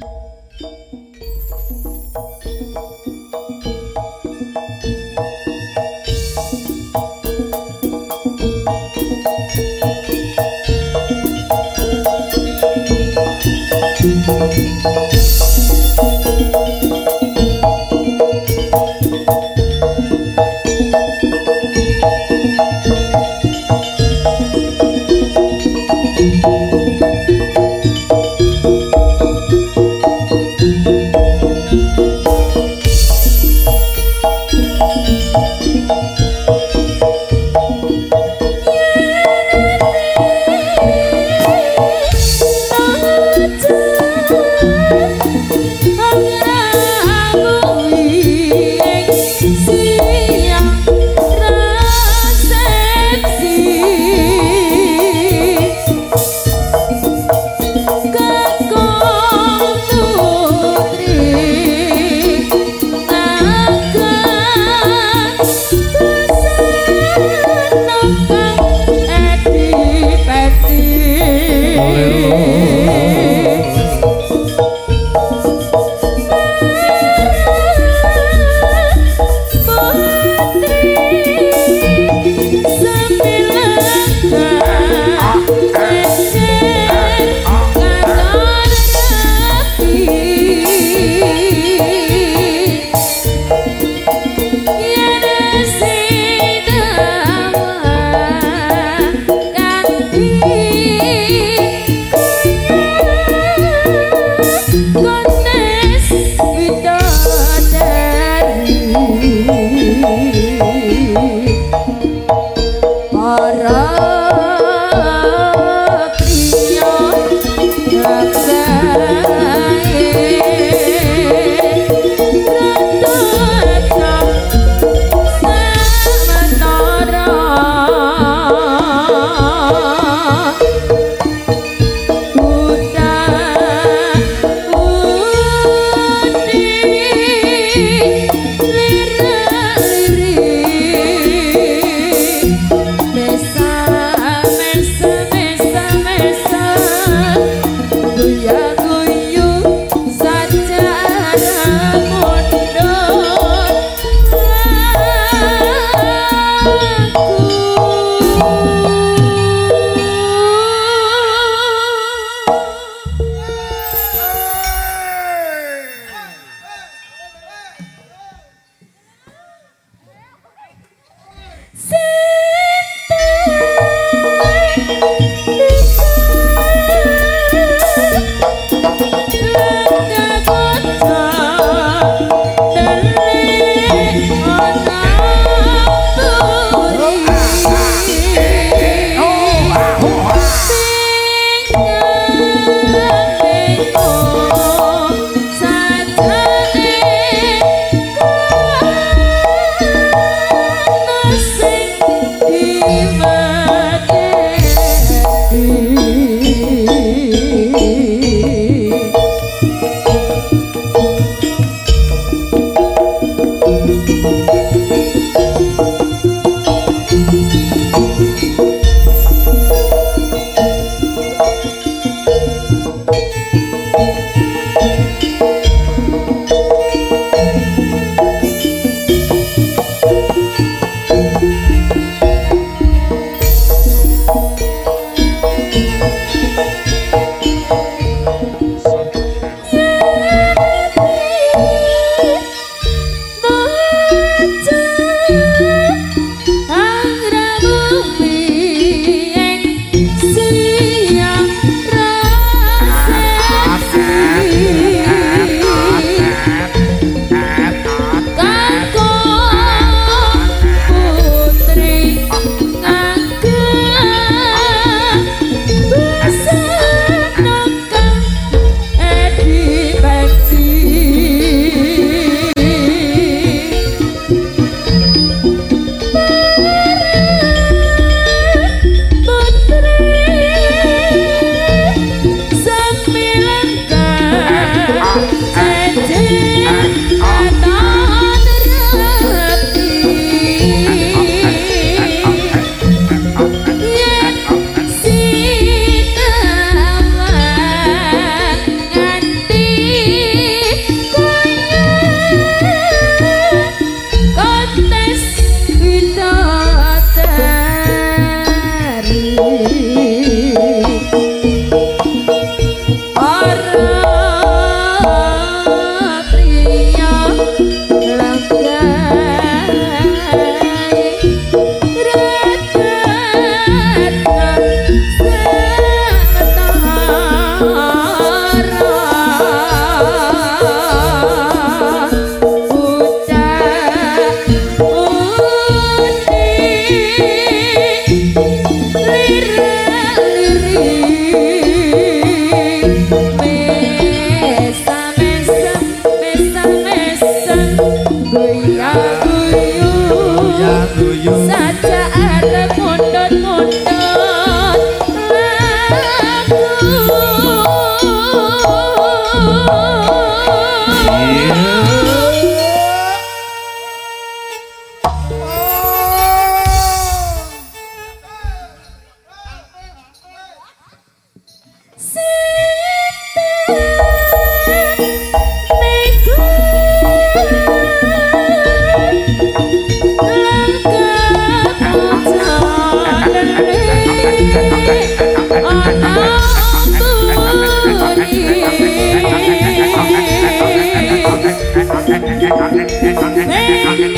Goyang ¡Sí!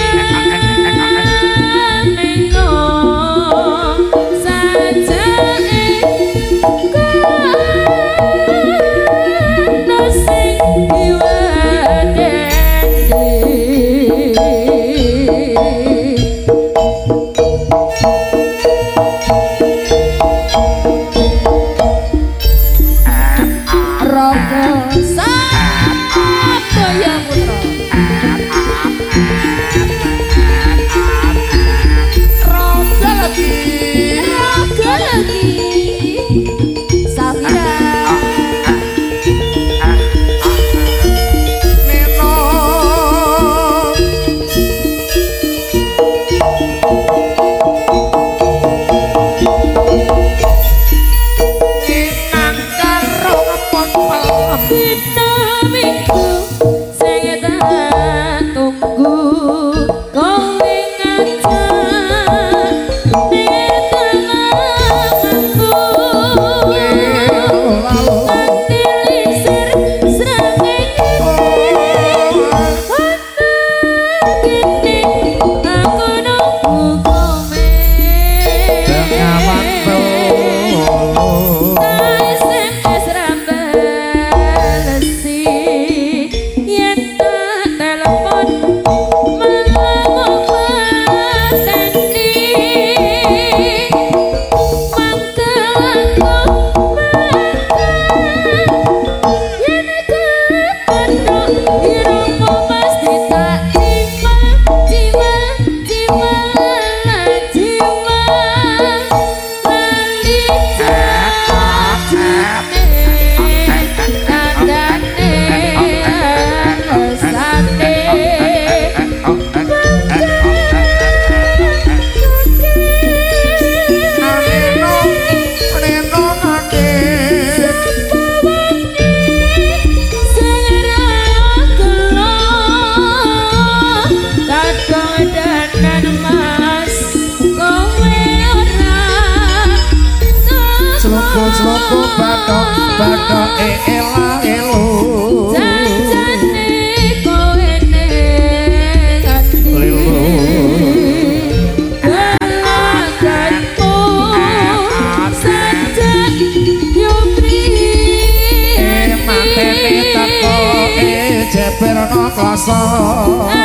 coração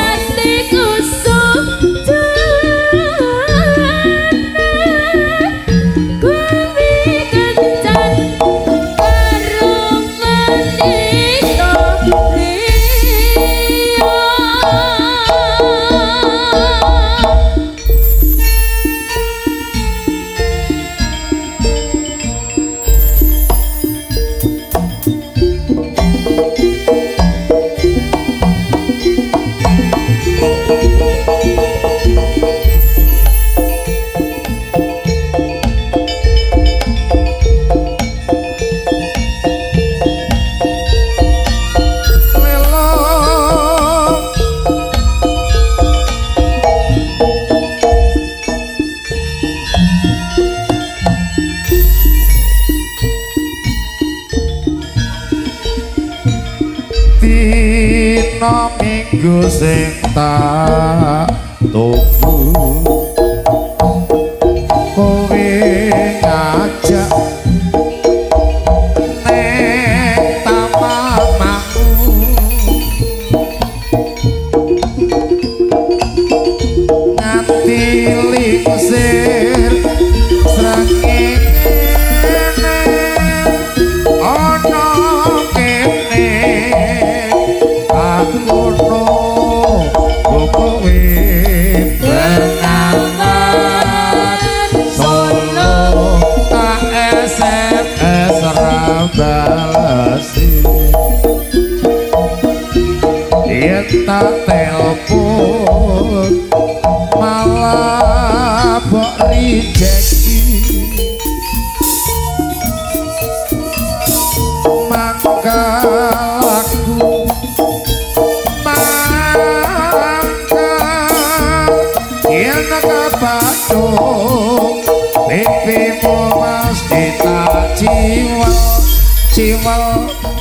dina minggu sing tak tuku.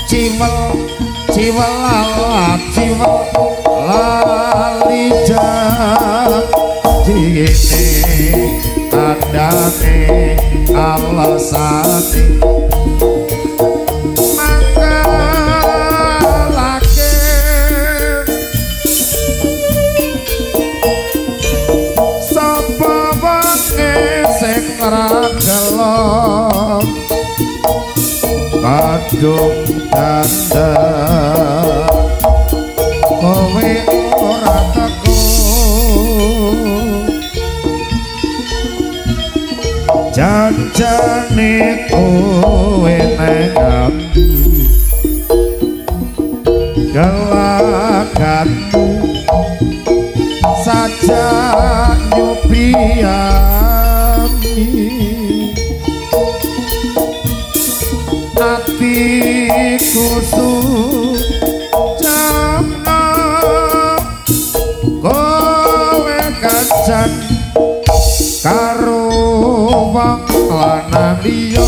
Ciwel jiwa lalat jiwa lali janji ini tandane alasane kadung danda kowe ora teko janjane kowe nang galakanmu saja nyupiami atiku sujamna kowe kacan karo wong lanang liya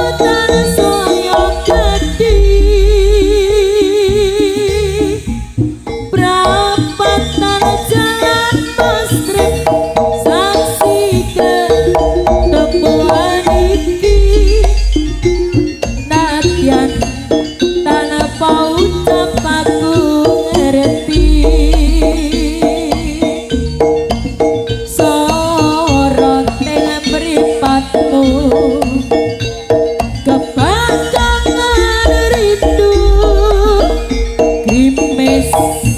the guys.